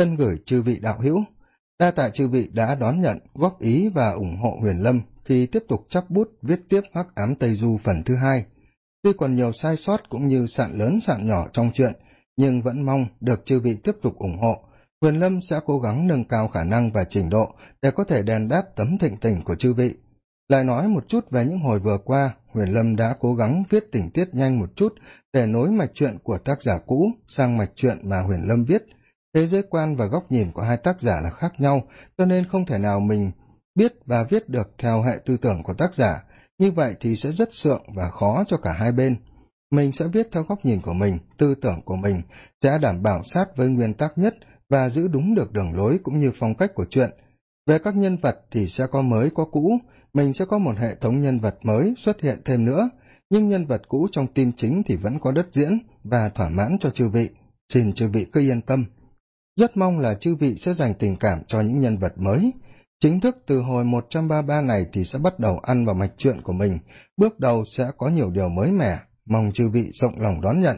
thân gửi chư vị đạo hữu. Đa tạ chư vị đã đón nhận, góp ý và ủng hộ huyền lâm khi tiếp tục chắp bút viết tiếp hắc ám tây du phần thứ hai. Tuy còn nhiều sai sót cũng như sạn lớn sạn nhỏ trong chuyện, nhưng vẫn mong được chư vị tiếp tục ủng hộ. Huyền lâm sẽ cố gắng nâng cao khả năng và trình độ để có thể đền đáp tấm thịnh tình của chư vị. Lại nói một chút về những hồi vừa qua, huyền lâm đã cố gắng viết tình tiết nhanh một chút để nối mạch chuyện của tác giả cũ sang mạch chuyện mà huyền lâm viết thế giới quan và góc nhìn của hai tác giả là khác nhau, cho nên không thể nào mình biết và viết được theo hệ tư tưởng của tác giả. Như vậy thì sẽ rất sượng và khó cho cả hai bên. Mình sẽ viết theo góc nhìn của mình, tư tưởng của mình, sẽ đảm bảo sát với nguyên tắc nhất và giữ đúng được đường lối cũng như phong cách của chuyện. Về các nhân vật thì sẽ có mới, có cũ. Mình sẽ có một hệ thống nhân vật mới xuất hiện thêm nữa. Nhưng nhân vật cũ trong tim chính thì vẫn có đất diễn và thỏa mãn cho chư vị. Xin chư vị cứ yên tâm rất mong là chư vị sẽ dành tình cảm cho những nhân vật mới. Chính thức từ hồi một trăm ba ba này thì sẽ bắt đầu ăn vào mạch truyện của mình. Bước đầu sẽ có nhiều điều mới mẻ. Mong chư vị rộng lòng đón nhận.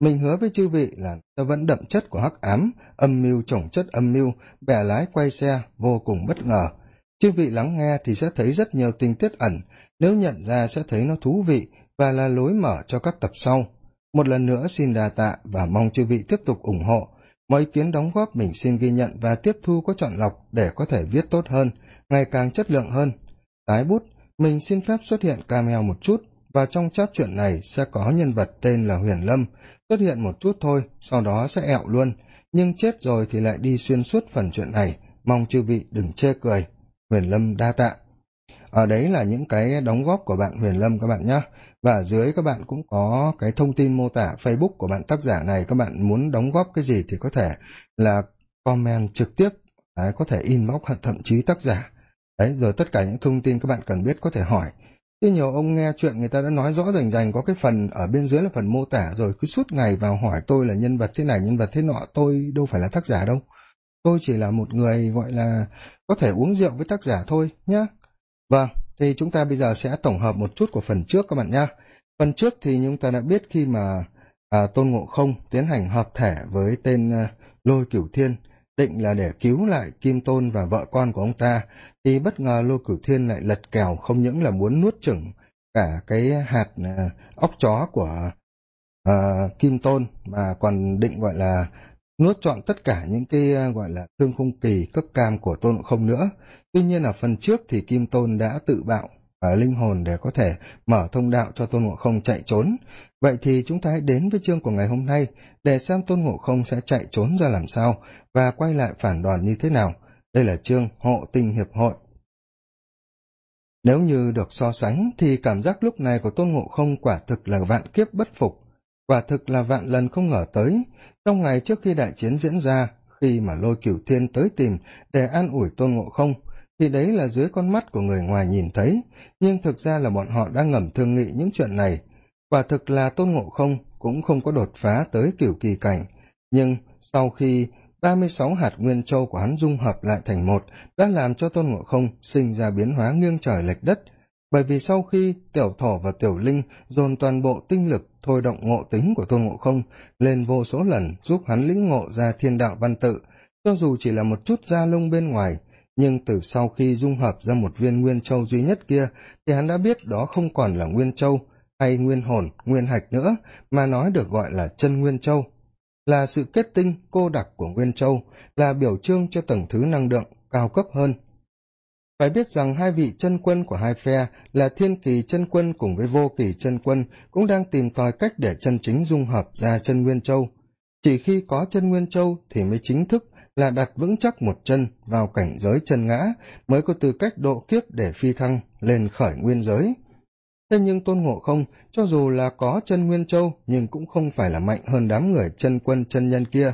Mình hứa với chư vị là ta vẫn đậm chất của hắc ám, âm mưu trồng chất âm mưu bẻ lái quay xe, vô cùng bất ngờ. Chư vị lắng nghe thì sẽ thấy rất nhiều tình tiết ẩn. Nếu nhận ra sẽ thấy nó thú vị và là lối mở cho các tập sau. Một lần nữa xin đà tạ và mong chư vị tiếp tục ủng hộ mọi ý kiến đóng góp mình xin ghi nhận và tiếp thu có chọn lọc để có thể viết tốt hơn, ngày càng chất lượng hơn. Tái bút, mình xin phép xuất hiện cameo một chút và trong cháp chuyện này sẽ có nhân vật tên là huyền lâm xuất hiện một chút thôi, sau đó sẽ ẹo luôn. Nhưng chết rồi thì lại đi xuyên suốt phần chuyện này, mong chư vị đừng chê cười. Huyền lâm đa tạ. Ở đấy là những cái đóng góp của bạn huyền lâm các bạn nhé và ở dưới các bạn cũng có cái thông tin mô tả facebook của bạn tác giả này. Các bạn muốn đóng góp cái gì thì có thể là comment trực tiếp đấy, có thể inbox hoặc thậm chí tác giả. Đấy rồi tất cả những thông tin các bạn cần biết có thể hỏi. Chứ nhiều ông nghe chuyện người ta đã nói rõ rành rành có cái phần ở bên dưới là phần mô tả rồi cứ suốt ngày vào hỏi tôi là nhân vật thế này nhân vật thế nọ tôi đâu phải là tác giả đâu. Tôi chỉ là một người gọi là có thể uống rượu với tác giả thôi nhá. Vâng thì chúng ta bây giờ sẽ tổng hợp một chút của phần trước các bạn nhé. phần trước thì chúng ta đã biết khi mà à, tôn ngộ không tiến hành hợp thể với tên à, lôi cửu thiên định là để cứu lại kim tôn và vợ con của ông ta thì bất ngờ lôi cửu thiên lại lật kèo không những là muốn nuốt chửng cả cái hạt à, óc chó của à, kim tôn mà còn định gọi là nuốt trọn tất cả những cái à, gọi là thương khung kỳ cấp cam của tôn ngộ không nữa tuy nhiên ở phần trước thì kim tôn đã tự bạo ở linh hồn để có thể mở thông đạo cho tôn ngộ không chạy trốn. Vậy thì chúng ta hãy đến với chương của ngày hôm nay để xem tôn ngộ không sẽ chạy trốn ra làm sao và quay lại phản đoàn như thế nào. Đây là chương hộ tình hiệp hội. Nếu như được so sánh thì cảm giác lúc này của tôn ngộ không quả thực là vạn kiếp bất phục, quả thực là vạn lần không ngờ tới. Trong ngày trước khi đại chiến diễn ra, khi mà lôi cửu thiên tới tìm để an ủi tôn ngộ không thì đấy là dưới con mắt của người ngoài nhìn thấy, nhưng thực ra là bọn họ đang ngầm thương nghị những chuyện này. Quả thực là tôn ngộ không cũng không có đột phá tới kiểu kỳ cảnh, nhưng sau khi ba mươi sáu hạt nguyên châu của hắn dung hợp lại thành một, đã làm cho tôn ngộ không sinh ra biến hóa nghiêng trời lệch đất. Bởi vì sau khi tiểu thổ và tiểu linh dồn toàn bộ tinh lực thôi động ngộ tính của tôn ngộ không lên vô số lần giúp hắn lĩnh ngộ ra thiên đạo văn tự, cho dù chỉ là một chút da lông bên ngoài nhưng từ sau khi dung hợp ra một viên nguyên châu duy nhất kia, thì hắn đã biết đó không còn là nguyên châu hay nguyên hồn, nguyên hạch nữa, mà nói được gọi là chân nguyên châu. Là sự kết tinh cô đặc của nguyên châu, là biểu trương cho tầng thứ năng lượng cao cấp hơn. Phải biết rằng hai vị chân quân của hai phe là thiên kỳ chân quân cùng với vô kỳ chân quân cũng đang tìm tòi cách để chân chính dung hợp ra chân nguyên châu. Chỉ khi có chân nguyên châu thì mới chính thức là đặt vững chắc một chân vào cảnh giới chân ngã mới có tư cách độ kiếp để phi thăng lên khởi nguyên giới. Thế nhưng tôn ngộ không, cho dù là có chân nguyên châu, nhưng cũng không phải là mạnh hơn đám người chân quân chân nhân kia.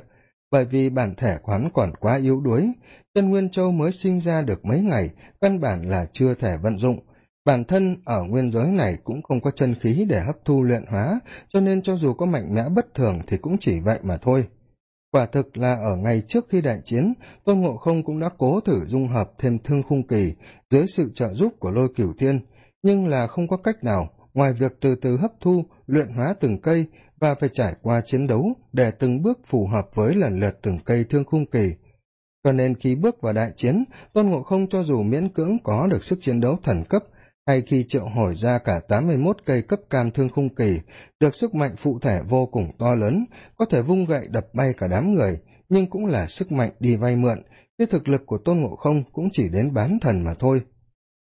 Bởi vì bản thể quán còn quá yếu đuối, chân nguyên châu mới sinh ra được mấy ngày, căn bản là chưa thể vận dụng. Bản thân ở nguyên giới này cũng không có chân khí để hấp thu luyện hóa, cho nên cho dù có mạnh mẽ bất thường thì cũng chỉ vậy mà thôi quả thực là ở ngày trước khi đại chiến tôn ngộ không cũng đã cố thử dung hợp thêm thương khung kỳ dưới sự trợ giúp của lôi cửu thiên. Nhưng là không có cách nào, ngoài việc từ từ hấp thu, luyện hóa từng cây và phải trải qua chiến đấu để từng bước phù hợp với lần lượt từng cây thương khung kỳ. Cho nên khi bước vào đại chiến, tôn ngộ không cho dù miễn cưỡng có được sức chiến đấu thần cấp hay khi triệu hồi ra cả 81 cây cấp cam thương khung kỳ, được sức mạnh phụ thể vô cùng to lớn, có thể vung gậy đập bay cả đám người, nhưng cũng là sức mạnh đi vay mượn, chứ thực lực của tôn ngộ không cũng chỉ đến bán thần mà thôi.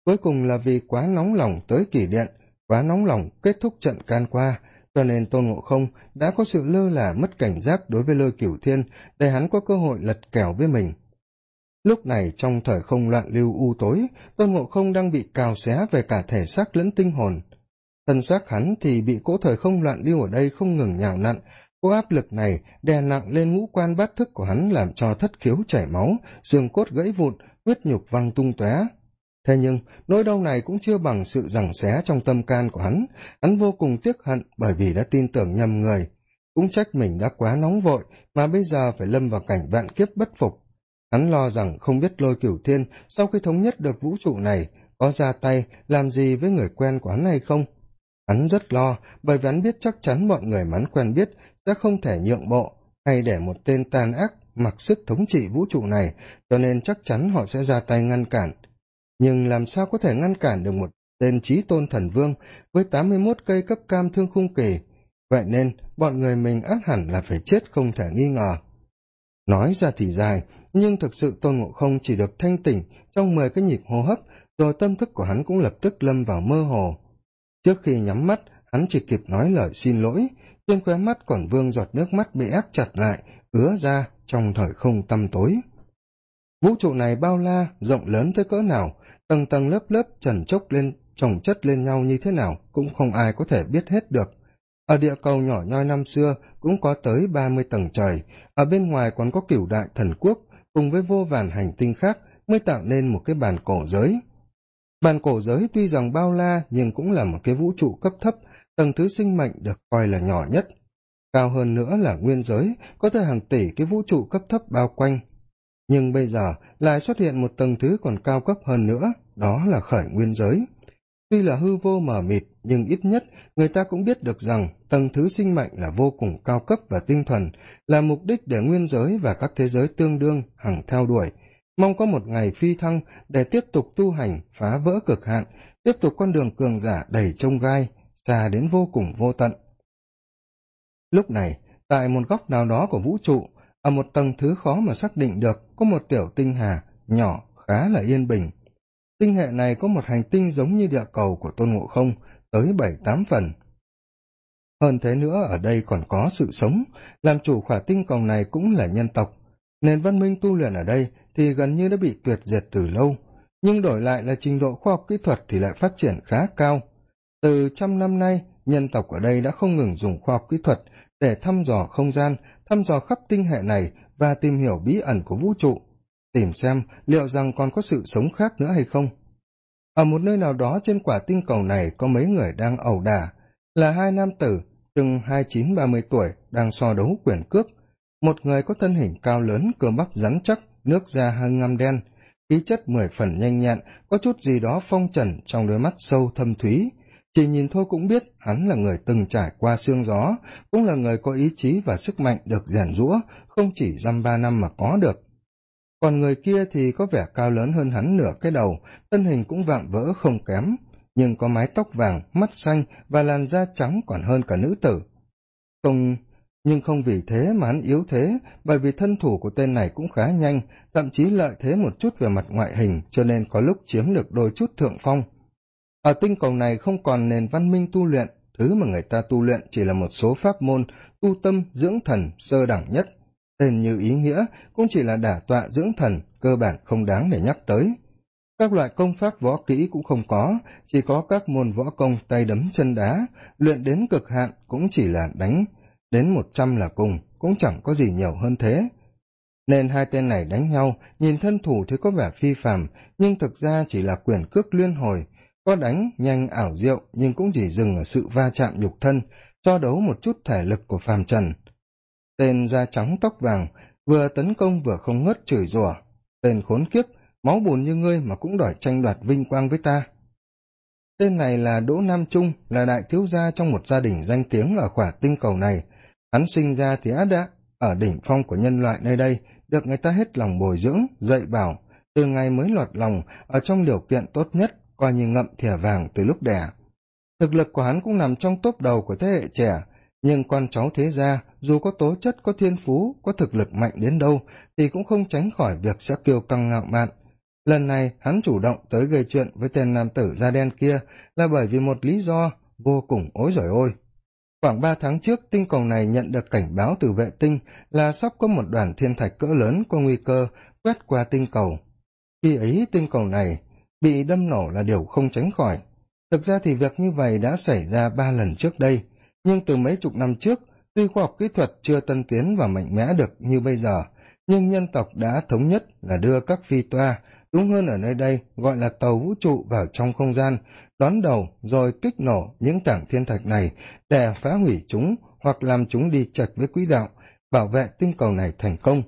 Cuối cùng là vì quá nóng lòng tới kỷ điện, quá nóng lòng kết thúc trận can qua, cho nên tôn ngộ không đã có sự lơ là mất cảnh giác đối với lôi cửu thiên, để hắn có cơ hội lật kèo với mình lúc này trong thời không loạn lưu u tối, tôn ngộ không đang bị cào xé về cả thể xác lẫn tinh hồn. Thân xác hắn thì bị cỗ thời không loạn lưu ở đây không ngừng nhào nặn. Cỗ áp lực này đè nặng lên ngũ quan bát thức của hắn làm cho thất khiếu chảy máu, xương cốt gãy vụn, huyết nhục văng tung tóe. Thế nhưng, nỗi đau này cũng chưa bằng sự giằng xé trong tâm can của hắn. Hắn vô cùng tiếc hận bởi vì đã tin tưởng nhầm người. Cũng trách mình đã quá nóng vội, mà bây giờ phải lâm vào cảnh vạn kiếp bất phục hắn lo rằng không biết lôi cửu thiên sau khi thống nhất được vũ trụ này có ra tay làm gì với người quen của hắn hay không. Hắn rất lo, bởi vì hắn biết chắc chắn mọi người mà hắn quen biết sẽ không thể nhượng bộ hay để một tên tàn ác mặc sức thống trị vũ trụ này, cho nên chắc chắn họ sẽ ra tay ngăn cản. Nhưng làm sao có thể ngăn cản được một tên trí tôn thần vương với tám mươi 81 cây cấp cam thương khung kỳ? Vậy nên, bọn người mình ắt hẳn là phải chết không thể nghi ngờ. Nói ra thì dài nhưng thực sự tôn ngộ không chỉ được thanh tỉnh trong mười cái nhịp hô hấp, rồi tâm thức của hắn cũng lập tức lâm vào mơ hồ. Trước khi nhắm mắt, hắn chỉ kịp nói lời xin lỗi, trên khóe mắt còn vương giọt nước mắt bị ép chặt lại, ứa ra trong thời không tăm tối. Vũ trụ này bao la, rộng lớn tới cỡ nào, tầng tầng lớp lớp trần chốc lên chồng chất lên nhau như thế nào cũng không ai có thể biết hết được. Ở địa cầu nhỏ nhoi năm xưa cũng có tới ba mươi tầng trời, ở bên ngoài còn có cửu đại thần quốc cùng với vô vàn hành tinh khác mới tạo nên một cái bàn cổ giới. Bàn cổ giới tuy rằng bao la nhưng cũng là một cái vũ trụ cấp thấp, tầng thứ sinh mệnh được coi là nhỏ nhất. Cao hơn nữa là nguyên giới, có thể hàng tỷ cái vũ trụ cấp thấp bao quanh. Nhưng bây giờ lại xuất hiện một tầng thứ còn cao cấp hơn nữa, đó là khởi nguyên giới tuy là hư vô mờ mịt, nhưng ít nhất người ta cũng biết được rằng tầng thứ sinh mệnh là vô cùng cao cấp và tinh thuần là mục đích để nguyên giới và các thế giới tương đương, hằng theo đuổi. Mong có một ngày phi thăng để tiếp tục tu hành, phá vỡ cực hạn, tiếp tục con đường cường giả đầy trông gai, xa đến vô cùng vô tận. Lúc này, tại một góc nào đó của vũ trụ, ở một tầng thứ khó mà xác định được, có một tiểu tinh hà nhỏ khá là yên bình tinh hệ này có một hành tinh giống như địa cầu của tôn ngộ không, tới bảy, tám phần. Hơn thế nữa, ở đây còn có sự sống. Làm chủ khỏa tinh cầu này cũng là nhân tộc. Nền văn minh tu luyện ở đây thì gần như đã bị tuyệt diệt từ lâu. Nhưng đổi lại là trình độ khoa học kỹ thuật thì lại phát triển khá cao. Từ trăm năm nay, nhân tộc ở đây đã không ngừng dùng khoa học kỹ thuật để thăm dò không gian, thăm dò khắp tinh hệ này và tìm hiểu bí ẩn của vũ trụ tìm xem liệu rằng còn có sự sống khác nữa hay không. Ở một nơi nào đó trên quả tinh cầu này có mấy người đang ẩu đả, là hai nam tử chừng hai chín ba mươi tuổi đang so đấu quyền cước. Một người có thân hình cao lớn, cơ bắp rắn chắc, nước da hơi ngăm đen, khí chất mười phần nhanh nhẹn, có chút gì đó phong trần trong đôi mắt sâu thâm thúy. Chỉ nhìn thôi cũng biết hắn là người từng trải qua xương gió, cũng là người có ý chí và sức mạnh được rèn rũa không chỉ dăm ba năm mà có được còn người kia thì có vẻ cao lớn hơn hắn nửa cái đầu, thân hình cũng vạm vỡ không kém, nhưng có mái tóc vàng, mắt xanh và làn da trắng còn hơn cả nữ tử. Không nhưng không vì thế mà hắn yếu thế, bởi vì thân thủ của tên này cũng khá nhanh, thậm chí lợi thế một chút về mặt ngoại hình, cho nên có lúc chiếm được đôi chút thượng phong. Ở tinh cầu này không còn nền văn minh tu luyện, thứ mà người ta tu luyện chỉ là một số pháp môn, tu tâm, dưỡng thần, sơ đẳng nhất tên như ý nghĩa cũng chỉ là đả tọa dưỡng thần, cơ bản không đáng để nhắc tới. Các loại công pháp võ kỹ cũng không có, chỉ có các môn võ công tay đấm chân đá, luyện đến cực hạn cũng chỉ là đánh, đến một trăm là cùng, cũng chẳng có gì nhiều hơn thế. Nên hai tên này đánh nhau, nhìn thân thủ thì có vẻ phi phàm, nhưng thực ra chỉ là quyền cước liên hồi. Có đánh nhanh ảo diệu nhưng cũng chỉ dừng ở sự va chạm nhục thân, cho đấu một chút thể lực của phàm trần tên da trắng tóc vàng vừa tấn công vừa không ngớt chửi rủa. Tên khốn kiếp, máu bùn như ngươi mà cũng đòi tranh đoạt vinh quang với ta. Tên này là đỗ nam trung, là đại thiếu gia trong một gia đình danh tiếng ở khỏa tinh cầu này. Hắn sinh ra thì á đã, ở đỉnh phong của nhân loại nơi đây, được người ta hết lòng bồi dưỡng, dạy bảo. Từ ngày mới lọt lòng, ở trong điều kiện tốt nhất, coi như ngậm thìa vàng từ lúc đẻ. Thực lực của hắn cũng nằm trong tốp đầu của thế hệ trẻ nhưng con cháu thế gia, dù có tố chất, có thiên phú, có thực lực mạnh đến đâu, thì cũng không tránh khỏi việc sẽ kiêu căng ngạo mạn. Lần này, hắn chủ động tới gây chuyện với tên nam tử da đen kia là bởi vì một lý do vô cùng ối giỏi ôi. Khoảng ba tháng trước, tinh cầu này nhận được cảnh báo từ vệ tinh là sắp có một đoàn thiên thạch cỡ lớn có nguy cơ quét qua tinh cầu. Khi ấy, tinh cầu này bị đâm nổ là điều không tránh khỏi. Thực ra thì việc như vậy đã xảy ra ba lần trước đây nhưng từ mấy chục năm trước, tuy khoa học kỹ thuật chưa tân tiến và mạnh mẽ được như bây giờ, nhưng nhân tộc đã thống nhất là đưa các phi toa đúng hơn ở nơi đây, gọi là tàu vũ trụ, vào trong không gian, đón đầu rồi kích nổ những tảng thiên thạch này để phá hủy chúng hoặc làm chúng đi chạch với quỹ đạo, bảo vệ tinh cầu này thành công.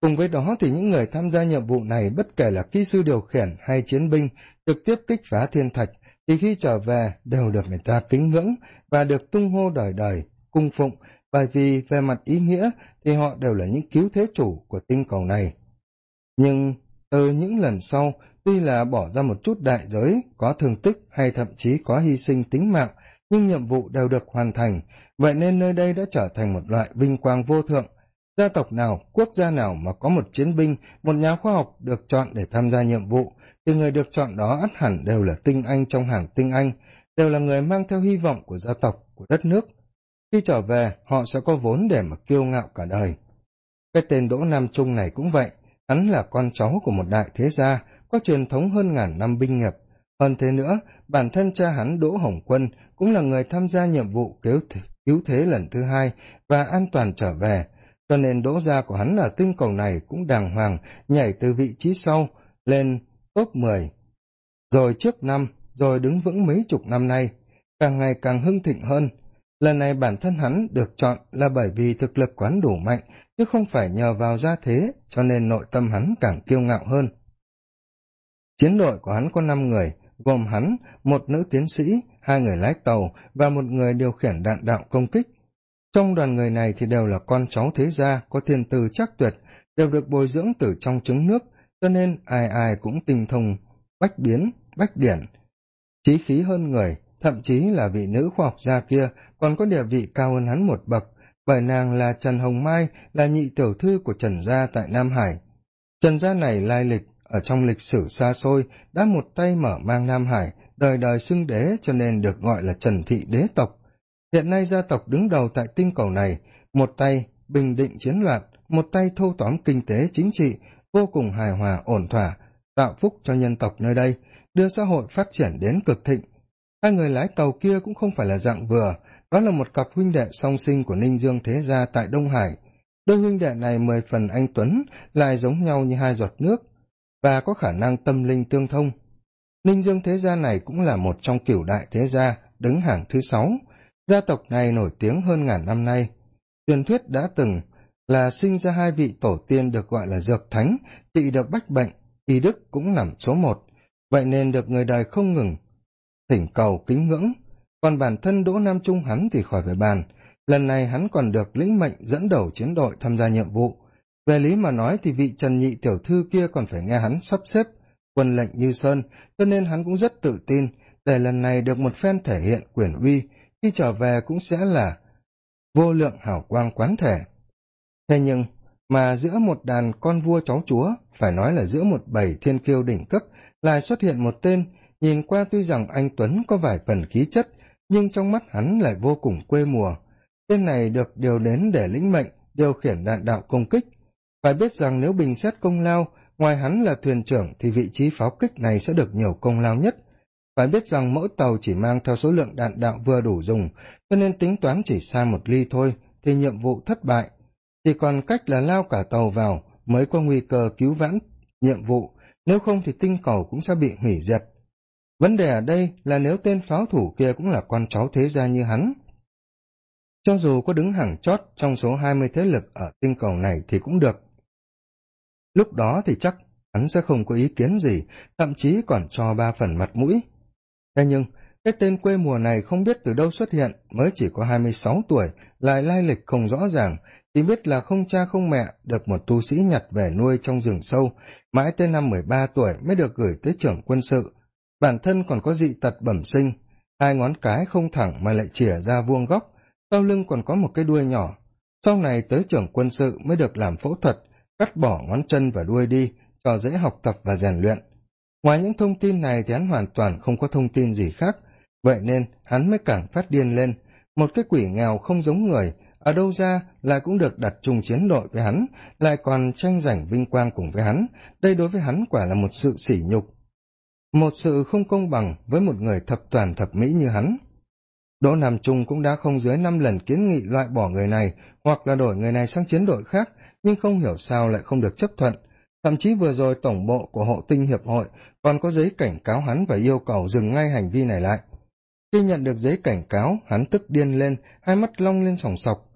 Cùng với đó thì những người tham gia nhiệm vụ này, bất kể là kỹ sư điều khiển hay chiến binh, trực tiếp kích phá thiên thạch thì khi trở về, đều được người ta kính ngưỡng và được tung hô đời đời, cung phụng. Bởi vì về mặt ý nghĩa thì họ đều là những cứu thế chủ của tinh cầu này. Nhưng từ những lần sau, tuy là bỏ ra một chút đại giới, có thương tích hay thậm chí có hy sinh tính mạng, nhưng nhiệm vụ đều được hoàn thành. Vậy nên nơi đây đã trở thành một loại vinh quang vô thượng. Gia tộc nào, quốc gia nào mà có một chiến binh, một nhà khoa học được chọn để tham gia nhiệm vụ thì người được chọn đó ắt hẳn đều là tinh anh trong hàng tinh anh đều là người mang theo hy vọng của gia tộc của đất nước. Khi trở về họ sẽ có vốn để mà kiêu ngạo cả đời. Cái tên đỗ nam trung này cũng vậy hắn là con cháu của một đại thế gia có truyền thống hơn ngàn năm binh nghiệp. Hơn thế nữa bản thân cha hắn đỗ hồng quân cũng là người tham gia nhiệm vụ cứu, cứu thế lần thứ hai và an toàn trở về. Cho nên đỗ gia của hắn ở tinh cầu này cũng đàng hoàng nhảy từ vị trí sau lên top mười. Rồi trước năm, rồi đứng vững mấy chục năm nay, càng ngày càng hưng thịnh hơn. Lần này bản thân hắn được chọn là bởi vì thực lực quán đủ mạnh, chứ không phải nhờ vào gia thế, cho nên nội tâm hắn càng kiêu ngạo hơn. Chiến đội của hắn có năm người, gồm hắn, một nữ tiến sĩ, hai người lái tàu và một người điều khiển đạn đạo công kích. Trong đoàn người này thì đều là con cháu thế gia có thiên tư chắc tuyệt, đều được bồi dưỡng từ trong trứng nước cho nên ai ai cũng tinh thông bách biến, bách điển, trí khí hơn người, thậm chí là vị nữ khoa học gia kia còn có địa vị cao hơn hắn một bậc, bởi nàng là trần hồng mai, là nhị tiểu thư của trần gia tại nam hải. Trần gia này lai lịch ở trong lịch sử xa xôi, đã một tay mở mang nam hải, đời đời xưng đế cho nên được gọi là trần thị đế tộc. Hiện nay gia tộc đứng đầu tại tinh cầu này, một tay bình định chiến loạn, một tay thâu tóm kinh tế chính trị vô cùng hài hòa, ổn thỏa, tạo phúc cho nhân tộc nơi đây, đưa xã hội phát triển đến cực thịnh. Hai người lái tàu kia cũng không phải là dạng vừa, đó là một cặp huynh đệ song sinh của ninh dương thế gia tại đông hải. Đôi huynh đệ này mười phần anh tuấn, lại giống nhau như hai giọt nước, và có khả năng tâm linh tương thông. Ninh dương thế gia này cũng là một trong cửu đại thế gia, đứng hàng thứ sáu. Gia tộc này nổi tiếng hơn ngàn năm nay. Truyền thuyết đã từng là sinh ra hai vị tổ tiên được gọi là dược thánh trị được bách bệnh, y đức cũng nằm số một. Vậy nên được người đời không ngừng thỉnh cầu kính ngưỡng. Còn bản thân đỗ nam trung hắn thì khỏi phải bàn. Lần này hắn còn được lĩnh mệnh dẫn đầu chiến đội tham gia nhiệm vụ. Về lý mà nói thì vị trần nhị tiểu thư kia còn phải nghe hắn sắp xếp quân lệnh như sơn, cho nên hắn cũng rất tự tin để lần này được một phen thể hiện quyền uy, khi trở về cũng sẽ là vô lượng hảo quang quán thể thế nhưng, mà giữa một đàn con vua cháu chúa, phải nói là giữa một bầy thiên kiêu đỉnh cấp, lại xuất hiện một tên, nhìn qua tuy rằng anh tuấn có vài phần khí chất, nhưng trong mắt hắn lại vô cùng quê mùa. Tên này được điều đến để lĩnh mệnh, điều khiển đạn đạo công kích. Phải biết rằng nếu bình xét công lao, ngoài hắn là thuyền trưởng thì vị trí pháo kích này sẽ được nhiều công lao nhất. Phải biết rằng mỗi tàu chỉ mang theo số lượng đạn đạo vừa đủ dùng, cho nên tính toán chỉ xa một ly thôi, thì nhiệm vụ thất bại chỉ còn cách là lao cả tàu vào mới có nguy cơ cứu vãn. Nhiệm vụ, nếu không thì tinh cầu cũng sẽ bị hủy diệt. Vấn đề ở đây là nếu tên pháo thủ kia cũng là con cháu thế gia như hắn. Cho dù có đứng hàng chót trong số hai mươi thế lực ở tinh cầu này thì cũng được. Lúc đó thì chắc hắn sẽ không có ý kiến gì, thậm chí còn cho ba phần mặt mũi. Thế nhưng, cái tên quê mùa này không biết từ đâu xuất hiện, mới chỉ có hai mươi sáu tuổi, lại lai lịch không rõ ràng chỉ biết là không cha không mẹ, được một tu sĩ nhặt về nuôi trong rừng sâu, mãi tới năm mười ba tuổi mới được gửi tới trưởng quân sự. Bản thân còn có dị tật bẩm sinh, hai ngón cái không thẳng mà lại chìa ra vuông góc, sau lưng còn có một cái đuôi nhỏ. Sau này tới trưởng quân sự mới được làm phẫu thuật, cắt bỏ ngón chân và đuôi đi, cho dễ học tập và rèn luyện. Ngoài những thông tin này thì hắn hoàn toàn không có thông tin gì khác. Vậy nên hắn mới càng phát điên lên. Một cái quỷ nghèo không giống người ở đâu ra lại cũng được đặt chung chiến đội với hắn, lại còn tranh giành vinh quang cùng với hắn. Đây đối với hắn quả là một sự sỉ nhục. Một sự không công bằng với một người thập toàn thập mỹ như hắn. Đỗ nam trung cũng đã không dưới năm lần kiến nghị loại bỏ người này hoặc là đổi người này sang chiến đội khác, nhưng không hiểu sao lại không được chấp thuận. Thậm chí vừa rồi tổng bộ của hộ tinh hiệp hội còn có giấy cảnh cáo hắn và yêu cầu dừng ngay hành vi này lại. Khi nhận được giấy cảnh cáo, hắn tức điên lên, hai mắt long lên sòng sọc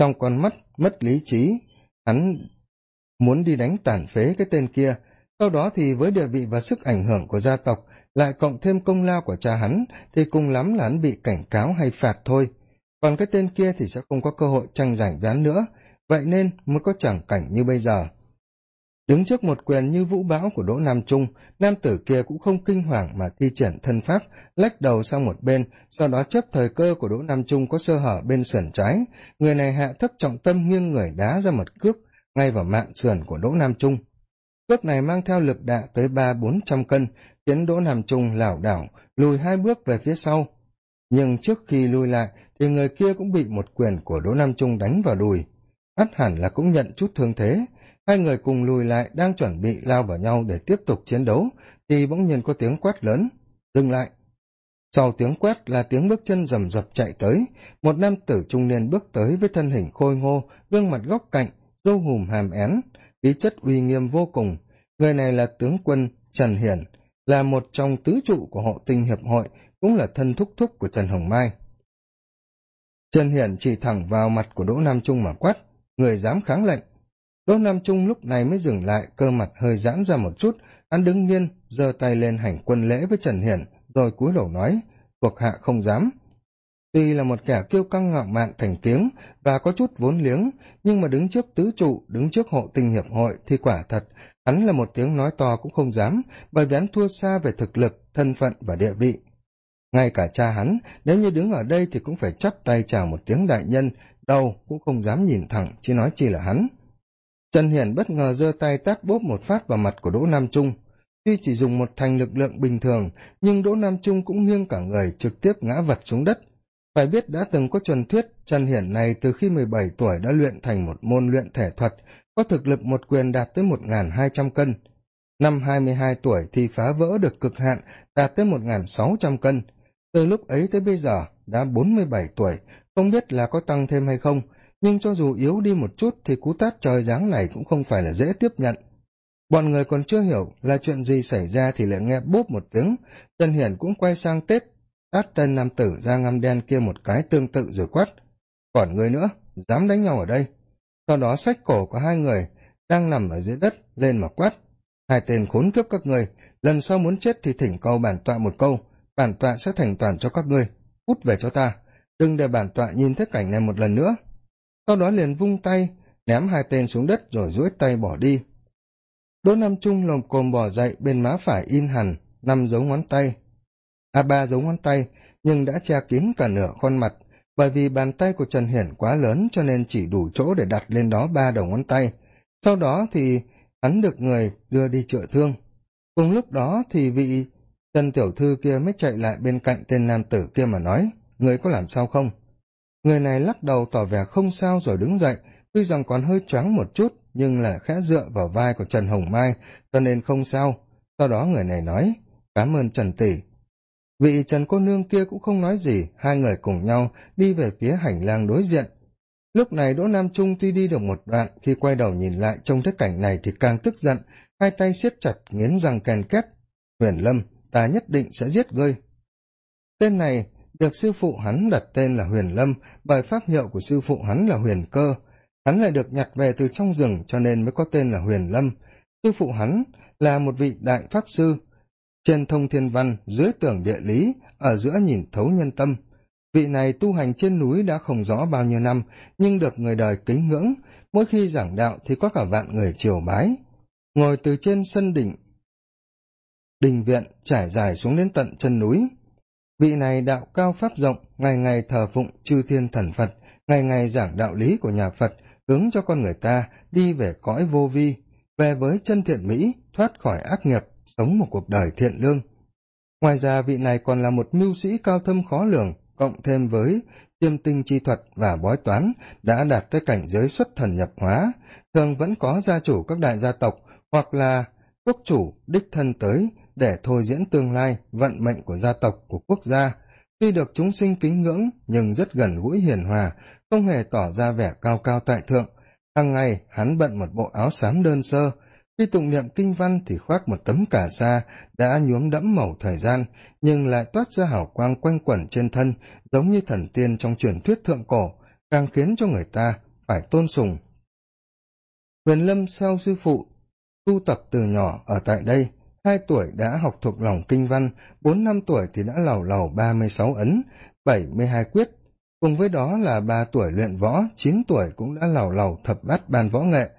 trong con mắt mất lý trí, hắn muốn đi đánh tàn phế cái tên kia. Sau đó thì với địa vị và sức ảnh hưởng của gia tộc, lại cộng thêm công lao của cha hắn, thì cùng lắm là hắn bị cảnh cáo hay phạt thôi. Còn cái tên kia thì sẽ không có cơ hội tranh giành với hắn nữa. Vậy nên mới có chẳng cảnh như bây giờ đứng trước một quyền như vũ bão của đỗ nam trung, nam tử kia cũng không kinh hoàng mà thi triển thân pháp, lách đầu sang một bên, sau đó chấp thời cơ của đỗ nam trung có sơ hở bên sườn trái. Người này hạ thấp trọng tâm nghiêng người đá ra một cước ngay vào mạng sườn của đỗ nam trung. Cước này mang theo lực đạ tới ba bốn trăm cân, khiến đỗ nam trung lảo đảo, lùi hai bước về phía sau. Nhưng trước khi lui lại, thì người kia cũng bị một quyền của đỗ nam trung đánh vào đùi. Ắt hẳn là cũng nhận chút thương thế hai người cùng lùi lại đang chuẩn bị lao vào nhau để tiếp tục chiến đấu, thì bỗng nhiên có tiếng quát lớn. Dừng lại. Sau tiếng quát là tiếng bước chân rầm rập chạy tới. Một nam tử trung niên bước tới với thân hình khôi ngô, gương mặt góc cạnh, râu hùm hàm én ý chất uy nghiêm vô cùng. Người này là tướng quân trần hiển, là một trong tứ trụ của hộ tinh hiệp hội, cũng là thân thúc thúc của trần hồng mai. Trần hiển chỉ thẳng vào mặt của đỗ nam trung mà quát, người dám kháng lệnh đỗ nam trung lúc này mới dừng lại, cơ mặt hơi giãn ra một chút. Hắn đứng nghiêng, giơ tay lên hành quân lễ với trần hiển, rồi cúi đầu nói, thuộc hạ không dám. Tuy là một kẻ kiêu căng ngạo mạn thành tiếng và có chút vốn liếng, nhưng mà đứng trước tứ trụ, đứng trước hộ tình hiệp hội thì quả thật, hắn là một tiếng nói to cũng không dám, bởi vì hắn thua xa về thực lực, thân phận và địa vị. Ngay cả cha hắn, nếu như đứng ở đây thì cũng phải chắp tay chào một tiếng đại nhân, đầu cũng không dám nhìn thẳng, chỉ nói chi là hắn trần hiển bất ngờ giơ tay tát bốp một phát vào mặt của đỗ nam trung. Tuy chỉ dùng một thành lực lượng bình thường, nhưng đỗ nam trung cũng nghiêng cả người trực tiếp ngã vật xuống đất. Phải biết đã từng có truyền thuyết trần hiển này từ khi mười bảy tuổi đã luyện thành một môn luyện thể thuật, có thực lực một quyền đạt tới một n hai trăm cân. Năm hai mươi hai tuổi thì phá vỡ được cực hạn, đạt tới một n sáu trăm cân. Từ lúc ấy tới bây giờ đã bốn mươi bảy tuổi, không biết là có tăng thêm hay không nhưng cho dù yếu đi một chút thì cú tát trời giáng này cũng không phải là dễ tiếp nhận. Bọn người còn chưa hiểu là chuyện gì xảy ra thì lại nghe bốp một tiếng, trần hiển cũng quay sang tết, tát tên nam tử da ngăm đen kia một cái tương tự rồi quát, còn người nữa, dám đánh nhau ở đây. Sau đó xách cổ của hai người đang nằm ở dưới đất lên mà quát, hai tên khốn kiếp các người lần sau muốn chết thì thỉnh cầu bản tọa một câu, bản tọa sẽ thành toàn cho các ngươi cút về cho ta, đừng để bản tọa nhìn thấy cảnh này một lần nữa sau đó liền vung tay ném hai tên xuống đất rồi duỗi tay bỏ đi. Đỗ nam trung lồm cồm bỏ dậy bên má phải in hẳn năm dấu ngón tay. A à, ba dấu ngón tay nhưng đã che kín cả nửa khuôn mặt bởi vì bàn tay của trần hiển quá lớn cho nên chỉ đủ chỗ để đặt lên đó ba đầu ngón tay. Sau đó thì hắn được người đưa đi chữa thương. Cùng lúc đó thì vị trần tiểu thư kia mới chạy lại bên cạnh tên nam tử kia mà nói người có làm sao không? Người này lắc đầu tỏ vẻ không sao rồi đứng dậy, tuy rằng còn hơi choáng một chút, nhưng là khẽ dựa vào vai của trần hồng mai, cho nên không sao. Sau đó người này nói, cảm ơn trần tỷ. Vị trần cô nương kia cũng không nói gì, hai người cùng nhau đi về phía hành lang đối diện. Lúc này đỗ nam trung tuy đi được một đoạn, khi quay đầu nhìn lại trông thấy cảnh này thì càng tức giận, hai tay siết chặt nghiến răng kèn két. Huyền lâm, ta nhất định sẽ giết ngươi. Tên này được sư phụ hắn đặt tên là huyền lâm, bởi pháp hiệu của sư phụ hắn là huyền cơ. Hắn lại được nhặt về từ trong rừng cho nên mới có tên là huyền lâm. Sư phụ hắn là một vị đại pháp sư. Trên thông thiên văn, dưới tưởng địa lý, ở giữa nhìn thấu nhân tâm. Vị này tu hành trên núi đã không rõ bao nhiêu năm, nhưng được người đời kính ngưỡng, mỗi khi giảng đạo thì có cả vạn người triều bái. Ngồi từ trên sân đỉnh, đình viện, trải dài xuống đến tận chân núi vị này đạo cao pháp rộng, ngày ngày thờ phụng chư thiên thần phật, ngày ngày giảng đạo lý của nhà phật, hướng cho con người ta đi về cõi vô vi, về với chân thiện mỹ, thoát khỏi ác nghiệp, sống một cuộc đời thiện lương. Ngoài ra, vị này còn là một mưu sĩ cao thâm khó lường, cộng thêm với chiêm tinh chi thuật và bói toán, đã đạt tới cảnh giới xuất thần nhập hóa, thường vẫn có gia chủ các đại gia tộc hoặc là quốc chủ đích thân tới để thôi diễn tương lai vận mệnh của gia tộc, của quốc gia. Tuy được chúng sinh kính ngưỡng, nhưng rất gần gũi hiền hòa, không hề tỏ ra vẻ cao cao tại thượng. Hàng ngày, hắn bận một bộ áo xám đơn sơ. Khi tụng niệm kinh văn thì khoác một tấm cà sa đã nhuốm đẫm màu thời gian, nhưng lại toát ra hào quang quanh quẩn trên thân, giống như thần tiên trong truyền thuyết thượng cổ, càng khiến cho người ta phải tôn sùng. Huyền lâm sau sư phụ tu tập từ nhỏ ở tại đây hai tuổi đã học thuộc lòng kinh văn, bốn năm tuổi thì đã lầu lầu ba mươi sáu ấn, bảy mươi hai quyết. Cùng với đó là ba tuổi luyện võ, chín tuổi cũng đã lầu lầu thập bát ban võ nghệ.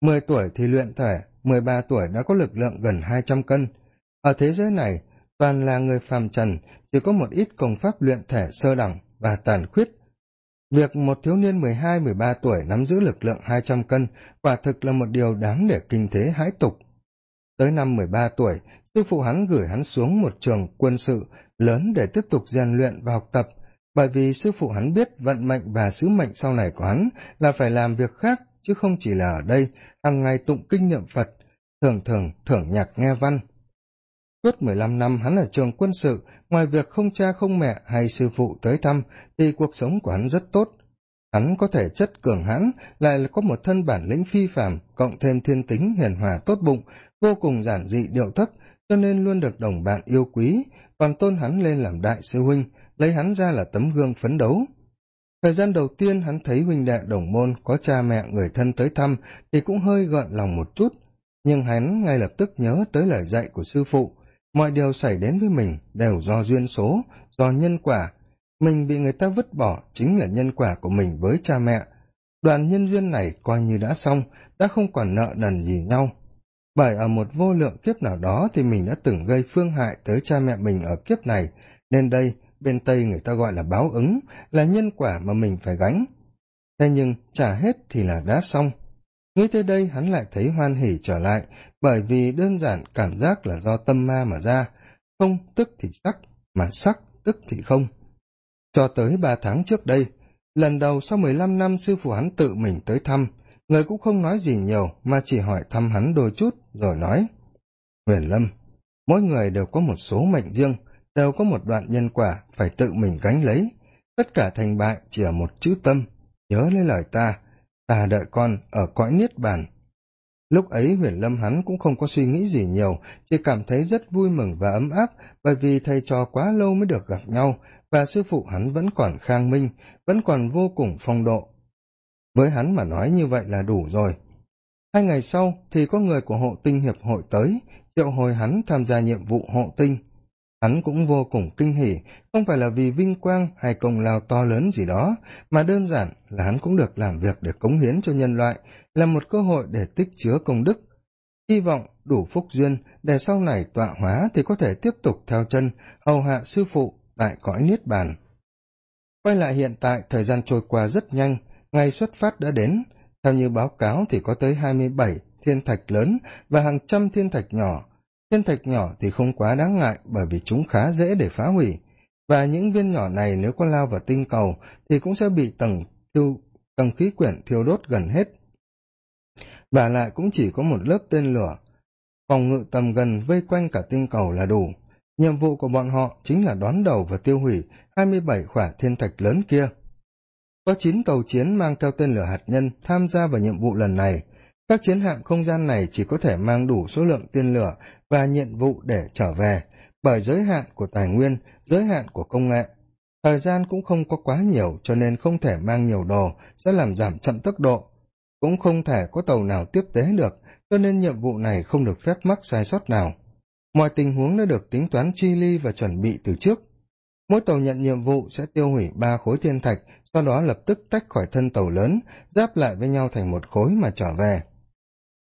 mười tuổi thì luyện thể, mười ba tuổi đã có lực lượng gần hai trăm cân. Ở thế giới này, toàn là người phàm trần, chỉ có một ít công pháp luyện thể sơ đẳng và tàn khuyết. Việc một thiếu niên mười hai, mười ba tuổi nắm giữ lực lượng hai trăm cân quả thực là một điều đáng để kinh thế hãi tục tới năm mười ba tuổi, sư phụ hắn gửi hắn xuống một trường quân sự lớn để tiếp tục rèn luyện và học tập. Bởi vì sư phụ hắn biết vận mệnh và sứ mệnh sau này của hắn là phải làm việc khác, chứ không chỉ là ở đây hàng ngày tụng kinh niệm phật, thường thường thưởng nhạc nghe văn. Suốt mười lăm năm hắn ở trường quân sự, ngoài việc không cha không mẹ hay sư phụ tới thăm, thì cuộc sống của hắn rất tốt hắn có thể chất cường hãn, lại là có một thân bản lĩnh phi phàm, cộng thêm thiên tính, hiền hòa, tốt bụng, vô cùng giản dị, điệu thấp, cho nên luôn được đồng bạn yêu quý. Còn tôn hắn lên làm đại sư huynh, lấy hắn ra là tấm gương phấn đấu. Thời gian đầu tiên hắn thấy huynh đệ đồng môn có cha mẹ người thân tới thăm thì cũng hơi gợn lòng một chút. Nhưng hắn ngay lập tức nhớ tới lời dạy của sư phụ. Mọi điều xảy đến với mình đều do duyên số, do nhân quả mình bị người ta vứt bỏ chính là nhân quả của mình với cha mẹ. Đoàn nhân duyên này coi như đã xong, đã không còn nợ nần gì nhau. Bởi ở một vô lượng kiếp nào đó thì mình đã từng gây phương hại tới cha mẹ mình ở kiếp này, nên đây, bên tây người ta gọi là báo ứng, là nhân quả mà mình phải gánh. Thế nhưng trả hết thì là đã xong. Nghĩ tới đây hắn lại thấy hoan hỉ trở lại, bởi vì đơn giản cảm giác là do tâm ma mà ra. Không tức thì sắc mà sắc tức thì không cho tới ba tháng trước đây, lần đầu sau mười lăm năm sư phụ hắn tự mình tới thăm, người cũng không nói gì nhiều mà chỉ hỏi thăm hắn đôi chút rồi nói. Huyền lâm, mỗi người đều có một số mệnh riêng, đều có một đoạn nhân quả phải tự mình gánh lấy. Tất cả thành bại chỉ ở một chữ tâm. Nhớ lấy lời ta ta đợi con ở cõi niết bàn. Lúc ấy huyền lâm hắn cũng không có suy nghĩ gì nhiều, chỉ cảm thấy rất vui mừng và ấm áp bởi vì thầy trò quá lâu mới được gặp nhau và sư phụ hắn vẫn còn khang minh, vẫn còn vô cùng phong độ. Với hắn mà nói như vậy là đủ rồi. Hai ngày sau thì có người của hộ tinh hiệp hội tới, triệu hồi hắn tham gia nhiệm vụ hộ tinh. Hắn cũng vô cùng kinh hỉ, không phải là vì vinh quang hay công lao to lớn gì đó, mà đơn giản là hắn cũng được làm việc để cống hiến cho nhân loại, là một cơ hội để tích chứa công đức. Hy vọng đủ phúc duyên để sau này tọa hóa thì có thể tiếp tục theo chân hầu hạ sư phụ tại cõi niết bàn. Quay lại hiện tại, thời gian trôi qua rất nhanh, ngày xuất phát đã đến. Theo như báo cáo thì có tới hai mươi bảy thiên thạch lớn và hàng trăm thiên thạch nhỏ. Thiên thạch nhỏ thì không quá đáng ngại bởi vì chúng khá dễ để phá hủy. Và những viên nhỏ này nếu có lao vào tinh cầu thì cũng sẽ bị tầng thiêu, tầng khí quyển thiêu đốt gần hết. Và lại cũng chỉ có một lớp tên lửa. Phòng ngự tầm gần vây quanh cả tinh cầu là đủ nhiệm vụ của bọn họ chính là đón đầu và tiêu hủy hai mươi bảy khỏa thiên thạch lớn kia. Có chín tàu chiến mang theo tên lửa hạt nhân tham gia vào nhiệm vụ lần này. Các chiến hạm không gian này chỉ có thể mang đủ số lượng tên lửa và nhiệm vụ để trở về bởi giới hạn của tài nguyên, giới hạn của công nghệ. Thời gian cũng không có quá nhiều cho nên không thể mang nhiều đồ, sẽ làm giảm chậm tốc độ. Cũng không thể có tàu nào tiếp tế được, cho nên nhiệm vụ này không được phép mắc sai sót nào mọi tình huống đã được tính toán chi ly và chuẩn bị từ trước. Mỗi tàu nhận nhiệm vụ sẽ tiêu hủy ba khối thiên thạch, sau đó lập tức tách khỏi thân tàu lớn, giáp lại với nhau thành một khối mà trở về.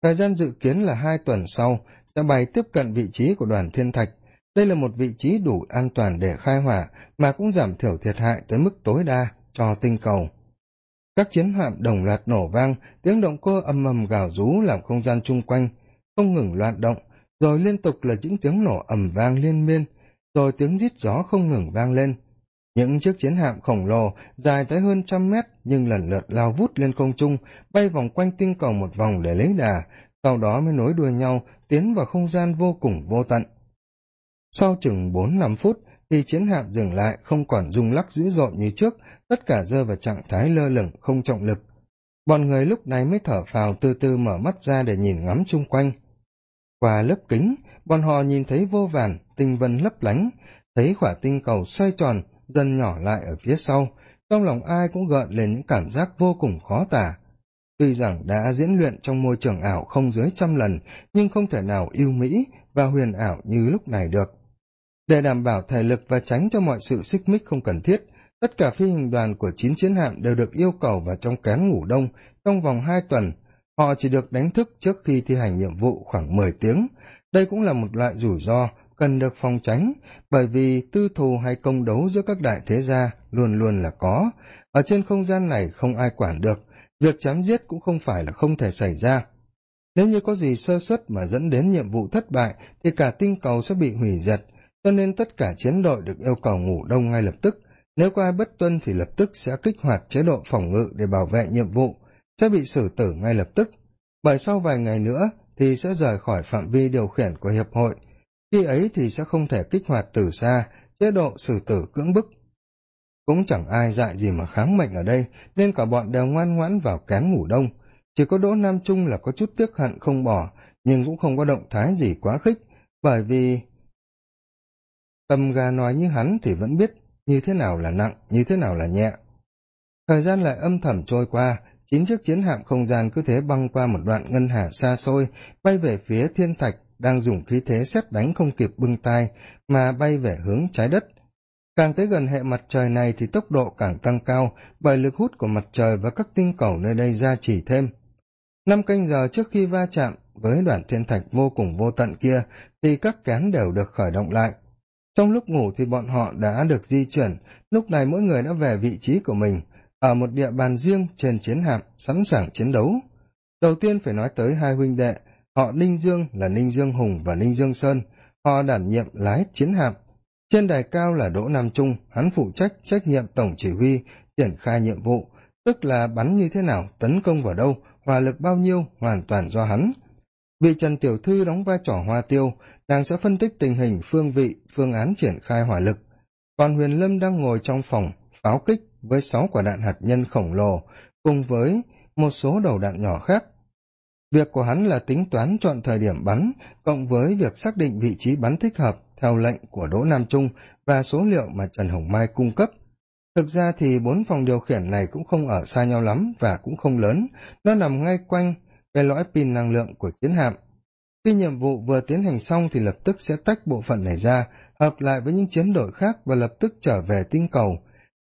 Thời gian dự kiến là hai tuần sau, sẽ bay tiếp cận vị trí của đoàn thiên thạch. Đây là một vị trí đủ an toàn để khai hỏa, mà cũng giảm thiểu thiệt hại tới mức tối đa cho tinh cầu. Các chiến hạm đồng loạt nổ vang, tiếng động cơ âm ầm gào rú làm không gian chung quanh không ngừng loạn động rồi liên tục là những tiếng nổ ầm vang liên miên, rồi tiếng rít gió không ngừng vang lên. Những chiếc chiến hạm khổng lồ dài tới hơn trăm mét nhưng lần lượt lao vút lên không trung, bay vòng quanh tinh cầu một vòng để lấy đà, sau đó mới nối đuôi nhau tiến vào không gian vô cùng vô tận. Sau chừng bốn năm phút thì chiến hạm dừng lại không còn rung lắc dữ dội như trước, tất cả rơi vào trạng thái lơ lửng không trọng lực. Bọn người lúc này mới thở phào từ từ mở mắt ra để nhìn ngắm chung quanh qua lớp kính, bọn họ nhìn thấy vô vàn, tinh vân lấp lánh. Thấy khỏa tinh cầu xoay tròn, dần nhỏ lại ở phía sau, trong lòng ai cũng gợn lên những cảm giác vô cùng khó tả. Tuy rằng đã diễn luyện trong môi trường ảo không dưới trăm lần, nhưng không thể nào yêu mỹ và huyền ảo như lúc này được. Để đảm bảo thể lực và tránh cho mọi sự xích mích không cần thiết, tất cả phi hành đoàn của chín chiến hạm đều được yêu cầu vào trong kén ngủ đông trong vòng hai tuần họ chỉ được đánh thức trước khi thi hành nhiệm vụ khoảng mười tiếng. Đây cũng là một loại rủi ro cần được phòng tránh, bởi vì tư thù hay công đấu giữa các đại thế gia luôn luôn là có. Ở trên không gian này không ai quản được, việc chém giết cũng không phải là không thể xảy ra. Nếu như có gì sơ suất mà dẫn đến nhiệm vụ thất bại, thì cả tinh cầu sẽ bị hủy diệt, cho nên tất cả chiến đội được yêu cầu ngủ đông ngay lập tức. Nếu có ai bất tuân thì lập tức sẽ kích hoạt chế độ phòng ngự để bảo vệ nhiệm vụ sẽ bị xử tử ngay lập tức. Bởi sau vài ngày nữa thì sẽ rời khỏi phạm vi điều khiển của hiệp hội. Khi ấy thì sẽ không thể kích hoạt từ xa, chế độ xử tử cưỡng bức. Cũng chẳng ai dại gì mà kháng mệnh ở đây, nên cả bọn đều ngoan ngoãn vào cán ngủ đông. Chỉ có đỗ nam trung là có chút tiếc hận không bỏ, nhưng cũng không có động thái gì quá khích, bởi vì tâm gà nói như hắn thì vẫn biết như thế nào là nặng, như thế nào là nhẹ. Thời gian lại âm thầm trôi qua chín chiếc chiến hạm không gian cứ thế băng qua một đoạn ngân hà xa xôi, bay về phía thiên thạch, đang dùng khí thế xét đánh không kịp bưng tai, mà bay về hướng trái đất. Càng tới gần hệ mặt trời này thì tốc độ càng tăng cao, bởi lực hút của mặt trời và các tinh cầu nơi đây gia trì thêm. Năm canh giờ trước khi va chạm với đoàn thiên thạch vô cùng vô tận kia, thì các cán đều được khởi động lại. Trong lúc ngủ thì bọn họ đã được di chuyển, lúc này mỗi người đã về vị trí của mình ở một địa bàn riêng trên chiến hạm sẵn sàng chiến đấu. Đầu tiên phải nói tới hai huynh đệ, họ ninh dương là ninh dương hùng và ninh dương sơn. Họ đảm nhiệm lái chiến hạm. Trên đài cao là đỗ nam trung, hắn phụ trách trách nhiệm tổng chỉ huy, triển khai nhiệm vụ, tức là bắn như thế nào, tấn công vào đâu, hỏa lực bao nhiêu, hoàn toàn do hắn. Vị trần tiểu thư đóng vai trò hoa tiêu, nàng sẽ phân tích tình hình, phương vị, phương án triển khai hỏa lực. Còn huyền lâm đang ngồi trong phòng, pháo kích với sáu quả đạn hạt nhân khổng lồ cùng với một số đầu đạn nhỏ khác. Việc của hắn là tính toán chọn thời điểm bắn, cộng với việc xác định vị trí bắn thích hợp theo lệnh của đỗ nam trung và số liệu mà trần hồng mai cung cấp. Thực ra thì bốn phòng điều khiển này cũng không ở xa nhau lắm và cũng không lớn. Nó nằm ngay quanh cái lõi pin năng lượng của chiến hạm. Khi nhiệm vụ vừa tiến hành xong thì lập tức sẽ tách bộ phận này ra, hợp lại với những chiến đội khác và lập tức trở về tinh cầu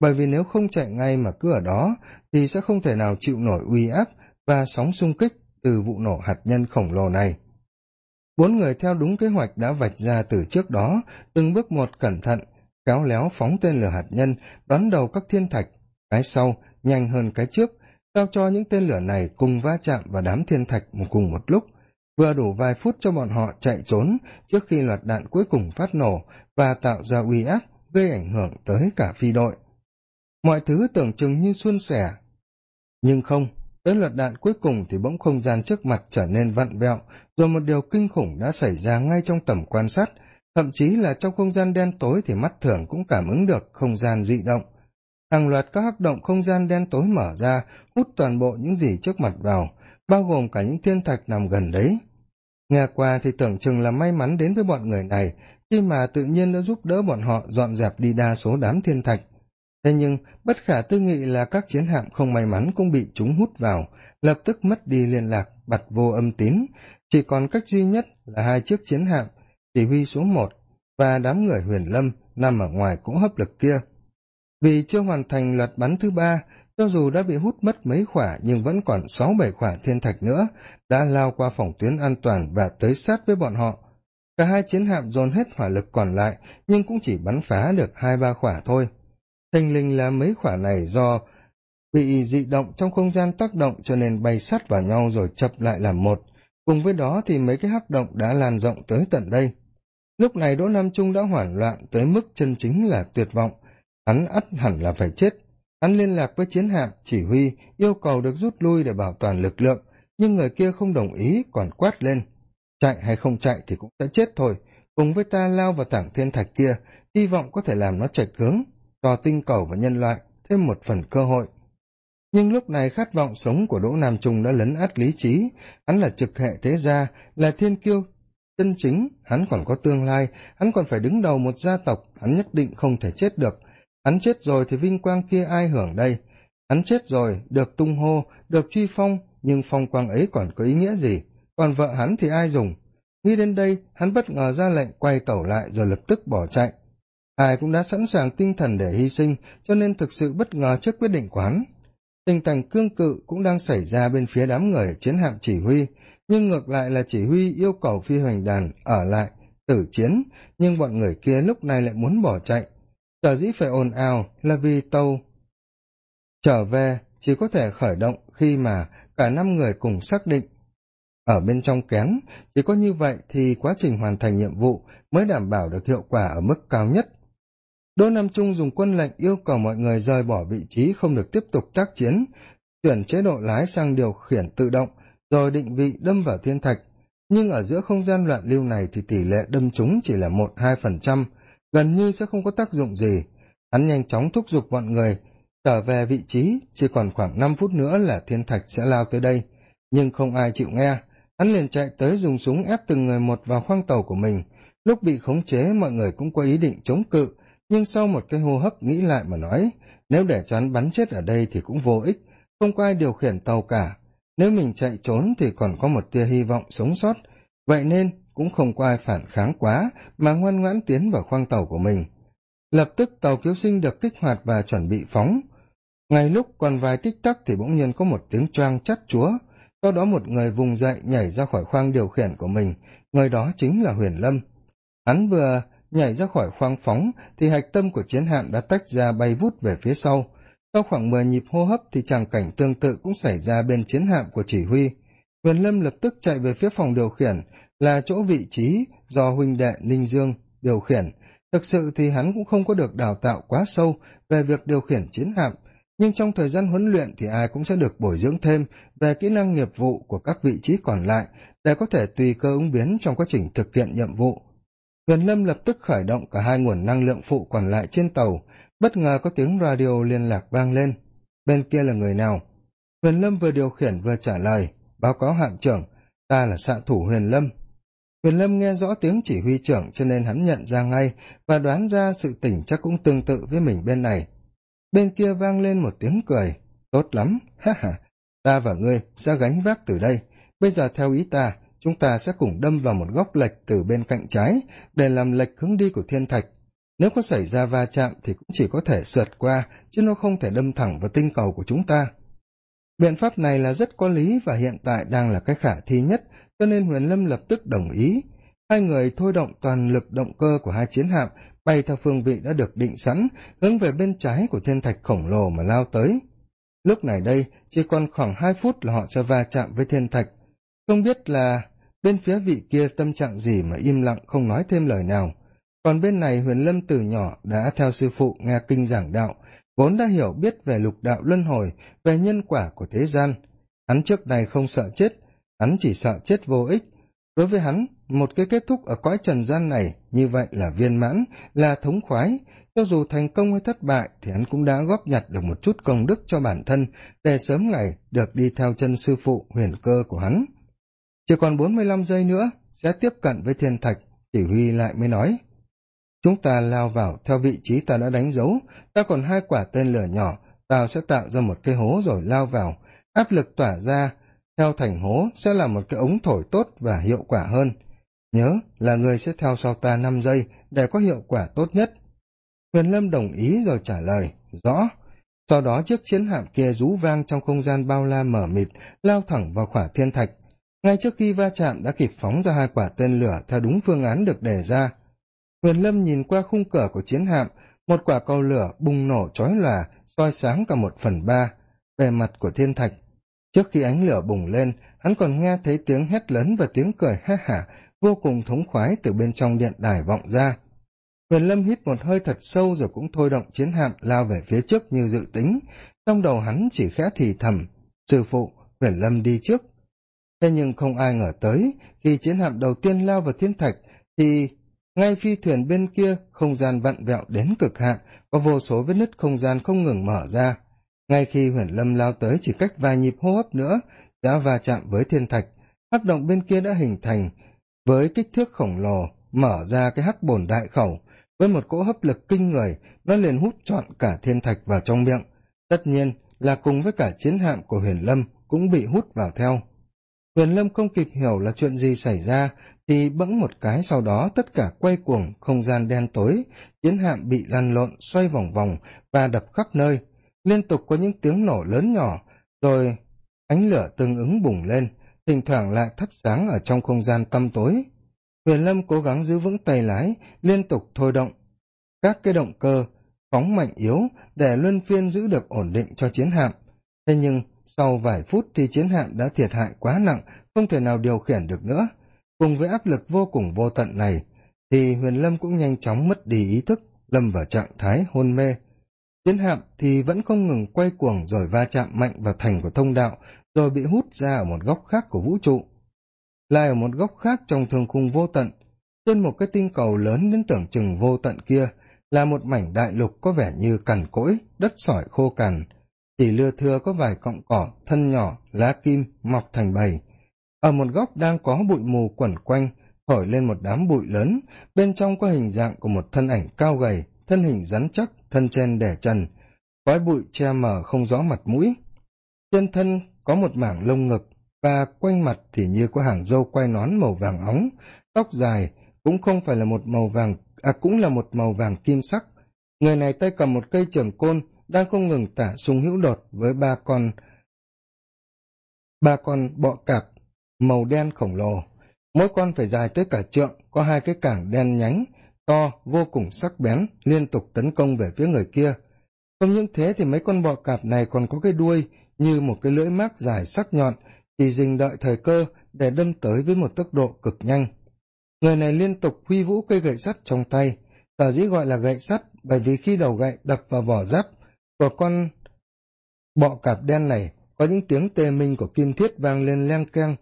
bởi vì nếu không chạy ngay mà cứ ở đó, thì sẽ không thể nào chịu nổi uy áp và sóng xung kích từ vụ nổ hạt nhân khổng lồ này. Bốn người theo đúng kế hoạch đã vạch ra từ trước đó từng bước một cẩn thận kéo léo phóng tên lửa hạt nhân, đón đầu các thiên thạch. Cái sau, nhanh hơn cái trước sao cho những tên lửa này cùng va chạm vào đám thiên thạch một cùng một lúc. Vừa đủ vài phút cho bọn họ chạy trốn trước khi loạt đạn cuối cùng phát nổ và tạo ra uy áp, gây ảnh hưởng tới cả phi đội mọi thứ tưởng chừng như suôn sẻ. Nhưng không, tới loạt đạn cuối cùng thì bỗng không gian trước mặt trở nên vặn vẹo, rồi một điều kinh khủng đã xảy ra ngay trong tầm quan sát. Thậm chí là trong không gian đen tối thì mắt thường cũng cảm ứng được không gian dị động. Hàng loạt các hắc động không gian đen tối mở ra, hút toàn bộ những gì trước mặt vào, bao gồm cả những thiên thạch nằm gần đấy. Nghe qua thì tưởng chừng là may mắn đến với bọn người này, khi mà tự nhiên đã giúp đỡ bọn họ dọn dẹp đi đa số đám thiên thạch thế nhưng, bất khả tư nghị là các chiến hạm không may mắn cũng bị chúng hút vào, lập tức mất đi liên lạc bặt vô âm tín. Chỉ còn cách duy nhất là hai chiếc chiến hạm, chỉ huy số một, và đám người huyền lâm nằm ở ngoài cũng hấp lực kia. Vì chưa hoàn thành loạt bắn thứ ba, cho dù đã bị hút mất mấy khỏa nhưng vẫn còn sáu bảy khỏa thiên thạch nữa, đã lao qua phòng tuyến an toàn và tới sát với bọn họ. Cả hai chiến hạm dồn hết hỏa lực còn lại, nhưng cũng chỉ bắn phá được hai ba khỏa thôi thình lình là mấy khỏa này do bị dị động trong không gian tác động cho nên bay sát vào nhau rồi chập lại làm một. Cùng với đó thì mấy cái hắc động đã lan rộng tới tận đây. Lúc này đỗ nam trung đã hoảng loạn tới mức chân chính là tuyệt vọng. Hắn ắt hẳn là phải chết. Hắn liên lạc với chiến hạm chỉ huy, yêu cầu được rút lui để bảo toàn lực lượng, nhưng người kia không đồng ý, còn quát lên. Chạy hay không chạy thì cũng sẽ chết thôi. Cùng với ta lao vào tảng thiên thạch kia, hy vọng có thể làm nó chạy hướng cho tinh cầu và nhân loại thêm một phần cơ hội. Nhưng lúc này khát vọng sống của đỗ nam trung đã lấn át lý trí. Hắn là trực hệ thế gia, là thiên kiêu. Chân chính, hắn còn có tương lai. Hắn còn phải đứng đầu một gia tộc. Hắn nhất định không thể chết được. Hắn chết rồi thì vinh quang kia ai hưởng đây? Hắn chết rồi, được tung hô, được truy phong, nhưng phong quang ấy còn có ý nghĩa gì? Còn vợ hắn thì ai dùng? Nghĩ đến đây, hắn bất ngờ ra lệnh quay tẩu lại rồi lập tức bỏ chạy ai cũng đã sẵn sàng tinh thần để hy sinh, cho nên thực sự bất ngờ trước quyết định quán tình cảnh cương cự cũng đang xảy ra bên phía đám người chiến hạm chỉ huy, nhưng ngược lại là chỉ huy yêu cầu phi hoành đàn ở lại, tử chiến, nhưng bọn người kia lúc này lại muốn bỏ chạy. Sở dĩ phải ồn ào là vì tàu trở về chỉ có thể khởi động khi mà cả năm người cùng xác định. Ở bên trong kén, chỉ có như vậy thì quá trình hoàn thành nhiệm vụ mới đảm bảo được hiệu quả ở mức cao nhất đỗ nam trung dùng quân lệnh yêu cầu mọi người rời bỏ vị trí không được tiếp tục tác chiến, chuyển chế độ lái sang điều khiển tự động, rồi định vị đâm vào thiên thạch. Nhưng ở giữa không gian loạn lưu này thì tỷ lệ đâm chúng chỉ là một, hai phần trăm, gần như sẽ không có tác dụng gì. Hắn nhanh chóng thúc giục bọn người, trở về vị trí, chỉ còn khoảng năm phút nữa là thiên thạch sẽ lao tới đây. Nhưng không ai chịu nghe, hắn liền chạy tới dùng súng ép từng người một vào khoang tàu của mình. Lúc bị khống chế, mọi người cũng có ý định chống cự nhưng sau một cái hô hấp nghĩ lại mà nói, nếu để cho hắn bắn chết ở đây thì cũng vô ích, không có ai điều khiển tàu cả. Nếu mình chạy trốn thì còn có một tia hy vọng sống sót. Vậy nên cũng không có ai phản kháng quá mà ngoan ngoãn tiến vào khoang tàu của mình. Lập tức tàu cứu sinh được kích hoạt và chuẩn bị phóng. Ngay lúc còn vài tích tắc thì bỗng nhiên có một tiếng choang chắt chúa. Sau đó một người vùng dậy nhảy ra khỏi khoang điều khiển của mình, người đó chính là huyền lâm. Hắn vừa nhảy ra khỏi khoang phóng thì hạch tâm của chiến hạm đã tách ra bay vút về phía sau. Sau khoảng mười nhịp hô hấp thì tràng cảnh tương tự cũng xảy ra bên chiến hạm của chỉ huy. Huyền lâm lập tức chạy về phía phòng điều khiển, là chỗ vị trí do huynh đệ ninh dương điều khiển. Thực sự thì hắn cũng không có được đào tạo quá sâu về việc điều khiển chiến hạm, nhưng trong thời gian huấn luyện thì ai cũng sẽ được bồi dưỡng thêm về kỹ năng nghiệp vụ của các vị trí còn lại để có thể tùy cơ ứng biến trong quá trình thực hiện nhiệm vụ huyền lâm lập tức khởi động cả hai nguồn năng lượng phụ còn lại trên tàu. Bất ngờ có tiếng radio liên lạc vang lên. Bên kia là người nào? Huyền lâm vừa điều khiển vừa trả lời. Báo cáo hạm trưởng, ta là xạ thủ huyền lâm. Huyền lâm nghe rõ tiếng chỉ huy trưởng cho nên hắn nhận ra ngay và đoán ra sự tỉnh chắc cũng tương tự với mình bên này. Bên kia vang lên một tiếng cười. Tốt lắm, ha ha, ta và ngươi sẽ gánh vác từ đây. Bây giờ theo ý ta chúng ta sẽ cùng đâm vào một góc lệch từ bên cạnh trái để làm lệch hướng đi của thiên thạch. Nếu có xảy ra va chạm thì cũng chỉ có thể sượt qua, chứ nó không thể đâm thẳng vào tinh cầu của chúng ta. Biện pháp này là rất có lý và hiện tại đang là cái khả thi nhất, cho nên huyền lâm lập tức đồng ý. Hai người thôi động toàn lực động cơ của hai chiến hạm, bay theo phương vị đã được định sẵn, hướng về bên trái của thiên thạch khổng lồ mà lao tới. Lúc này đây, chỉ còn khoảng hai phút là họ sẽ va chạm với thiên thạch không biết là bên phía vị kia tâm trạng gì mà im lặng không nói thêm lời nào. Còn bên này huyền lâm từ nhỏ đã theo sư phụ nghe kinh giảng đạo, vốn đã hiểu biết về lục đạo luân hồi, về nhân quả của thế gian. Hắn trước này không sợ chết, hắn chỉ sợ chết vô ích. Đối với hắn, một cái kết thúc ở cõi trần gian này như vậy là viên mãn, là thống khoái. Cho dù thành công hay thất bại thì hắn cũng đã góp nhặt được một chút công đức cho bản thân để sớm ngày được đi theo chân sư phụ huyền cơ của hắn chỉ còn bốn mươi lăm giây nữa sẽ tiếp cận với thiên thạch, chỉ huy lại mới nói. Chúng ta lao vào, theo vị trí ta đã đánh dấu, ta còn hai quả tên lửa nhỏ, tao sẽ tạo ra một cái hố rồi lao vào. Áp lực tỏa ra, theo thành hố sẽ là một cái ống thổi tốt và hiệu quả hơn. Nhớ là người sẽ theo sau ta năm giây để có hiệu quả tốt nhất. Huyền lâm đồng ý rồi trả lời, rõ. Sau đó chiếc chiến hạm kia rú vang trong không gian bao la mở mịt, lao thẳng vào khỏa thiên thạch ngay trước khi va chạm đã kịp phóng ra hai quả tên lửa theo đúng phương án được đề ra, huyền lâm nhìn qua khung cửa của chiến hạm, một quả cầu lửa bùng nổ chói lòa, soi sáng cả một phần ba bề mặt của thiên thạch. Trước khi ánh lửa bùng lên, hắn còn nghe thấy tiếng hét lớn và tiếng cười ha hả vô cùng thống khoái từ bên trong điện đài vọng ra. Huyền lâm hít một hơi thật sâu rồi cũng thôi động chiến hạm lao về phía trước như dự tính, trong đầu hắn chỉ khẽ thì thầm, sư phụ, huyền lâm đi trước thế nhưng không ai ngờ tới, khi chiến hạm đầu tiên lao vào thiên thạch, thì ngay phi thuyền bên kia không gian vặn vẹo đến cực hạn, có vô số vết nứt không gian không ngừng mở ra. Ngay khi huyền lâm lao tới chỉ cách vài nhịp hô hấp nữa đã va chạm với thiên thạch, hắc động bên kia đã hình thành với kích thước khổng lồ, mở ra cái hắc bồn đại khẩu. Với một cỗ hấp lực kinh người, nó liền hút trọn cả thiên thạch vào trong miệng. Tất nhiên là cùng với cả chiến hạm của huyền lâm cũng bị hút vào theo huyền lâm không kịp hiểu là chuyện gì xảy ra, thì bỗng một cái sau đó tất cả quay cuồng, không gian đen tối, chiến hạm bị lăn lộn, xoay vòng vòng và đập khắp nơi. Liên tục có những tiếng nổ lớn nhỏ, rồi ánh lửa tương ứng bùng lên, thỉnh thoảng lại thắp sáng ở trong không gian tăm tối. Huyền lâm cố gắng giữ vững tay lái, liên tục thôi động các cái động cơ phóng mạnh yếu để luân phiên giữ được ổn định cho chiến hạm. Thế nhưng sau vài phút thì chiến hạm đã thiệt hại quá nặng, không thể nào điều khiển được nữa. Cùng với áp lực vô cùng vô tận này, thì huyền lâm cũng nhanh chóng mất đi ý thức, lâm vào trạng thái hôn mê. Chiến hạm thì vẫn không ngừng quay cuồng rồi va chạm mạnh vào thành của thông đạo, rồi bị hút ra ở một góc khác của vũ trụ. Lại ở một góc khác trong thương khung vô tận, trên một cái tinh cầu lớn đến tưởng chừng vô tận kia, là một mảnh đại lục có vẻ như cằn cỗi, đất sỏi khô cằn chỉ lưa thưa có vài cọng cỏ, thân nhỏ, lá kim, mọc thành bầy. Ở một góc đang có bụi mù quẩn quanh, thổi lên một đám bụi lớn. Bên trong có hình dạng của một thân ảnh cao gầy, thân hình rắn chắc, thân trên đẻ trần. Khói bụi che mờ không rõ mặt mũi. Trên thân có một mảng lông ngực và quanh mặt thì như có hàng râu quay nón màu vàng óng. Tóc dài cũng không phải là một màu vàng à cũng là một màu vàng kim sắc. Người này tay cầm một cây trường côn đang không ngừng tả sung hữu đột với ba con ba con bọ cạp màu đen khổng lồ. Mỗi con phải dài tới cả trượng, có hai cái cảng đen nhánh, to, vô cùng sắc bén, liên tục tấn công về phía người kia. Không những thế thì mấy con bọ cạp này còn có cái đuôi như một cái lưỡi mác dài sắc nhọn chỉ dình đợi thời cơ để đâm tới với một tốc độ cực nhanh. Người này liên tục huy vũ cây gậy sắt trong tay. Sở dĩ gọi là gậy sắt, bởi vì khi đầu gậy đập vào vỏ giáp của con bọ cạp đen này có những tiếng tê minh của kim thiết vang lên leng keng.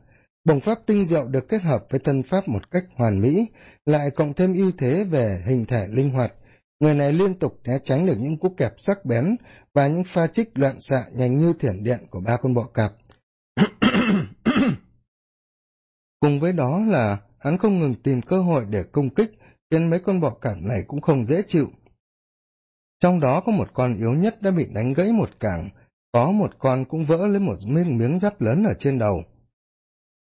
Bổng pháp tinh diệu được kết hợp với thân pháp một cách hoàn mỹ, lại cộng thêm ưu thế về hình thể linh hoạt. Người này liên tục né tránh được những cú kẹp sắc bén và những pha trích loạn xạ nhanh như thiểm điện của ba con bọ cạp. Cùng với đó là hắn không ngừng tìm cơ hội để công kích, khiến mấy con bọ cạp này cũng không dễ chịu trong đó có một con yếu nhất đã bị đánh gãy một cảng, có một con cũng vỡ lấy một miếng miếng giáp lớn ở trên đầu.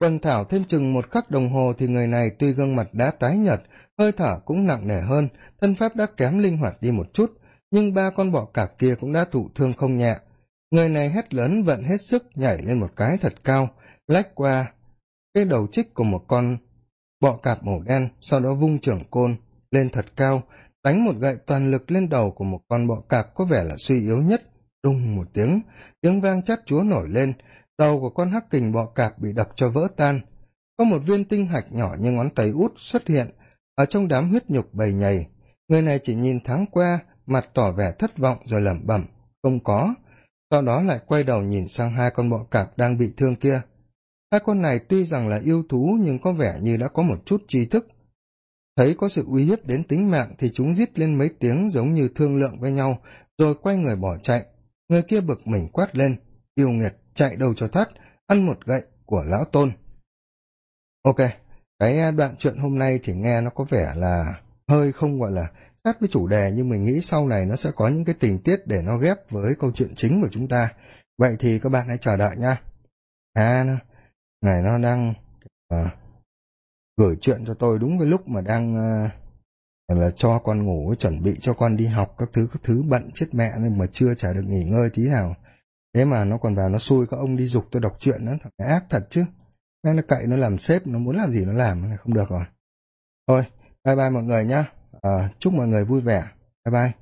Quần thảo thêm chừng một khắc đồng hồ thì người này tuy gương mặt đã tái nhợt, hơi thở cũng nặng nề hơn, thân pháp đã kém linh hoạt đi một chút, nhưng ba con bọ cạp kia cũng đã thụ thương không nhẹ. Người này hét lớn vận hết sức nhảy lên một cái thật cao, lách qua cái đầu trích của một con bọ cạp màu đen, sau đó vung trưởng côn lên thật cao đánh một gậy toàn lực lên đầu của một con bọ cạp có vẻ là suy yếu nhất. Đùng một tiếng tiếng vang chát chúa nổi lên. Đầu của con hắc kình bọ cạp bị đập cho vỡ tan. Có một viên tinh hạch nhỏ như ngón tay út xuất hiện, ở trong đám huyết nhục bầy nhầy. Người này chỉ nhìn tháng qua, mặt tỏ vẻ thất vọng rồi lẩm bẩm, không có. Sau đó lại quay đầu nhìn sang hai con bọ cạp đang bị thương kia. Hai con này tuy rằng là yêu thú nhưng có vẻ như đã có một chút tri thức thấy có sự uy hiếp đến tính mạng thì chúng rít lên mấy tiếng giống như thương lượng với nhau rồi quay người bỏ chạy. Người kia bực mình quát lên yêu nghiệt chạy đầu cho thoát ăn một gậy của lão tôn. Ok cái à, đoạn chuyện hôm nay thì nghe nó có vẻ là hơi không gọi là sát với chủ đề nhưng mình nghĩ sau này nó sẽ có những cái tình tiết để nó ghép với câu chuyện chính của chúng ta. Vậy thì các bạn hãy chờ đợi nha à này nó đang à, gửi chuyện cho tôi đúng cái lúc mà đang uh, là cho con ngủ chuẩn bị cho con đi học các thứ các thứ bận chết mẹ nên mà chưa trả được nghỉ ngơi tí nào. Thế mà nó còn vào nó xui các ông đi dục tôi đọc chuyện nó thằng ác thật chứ. Nên nó cậy nó làm sếp nó muốn làm gì nó làm không được rồi. Thôi bye bye mọi người nhá. À, chúc mọi người vui vẻ. Bye bye.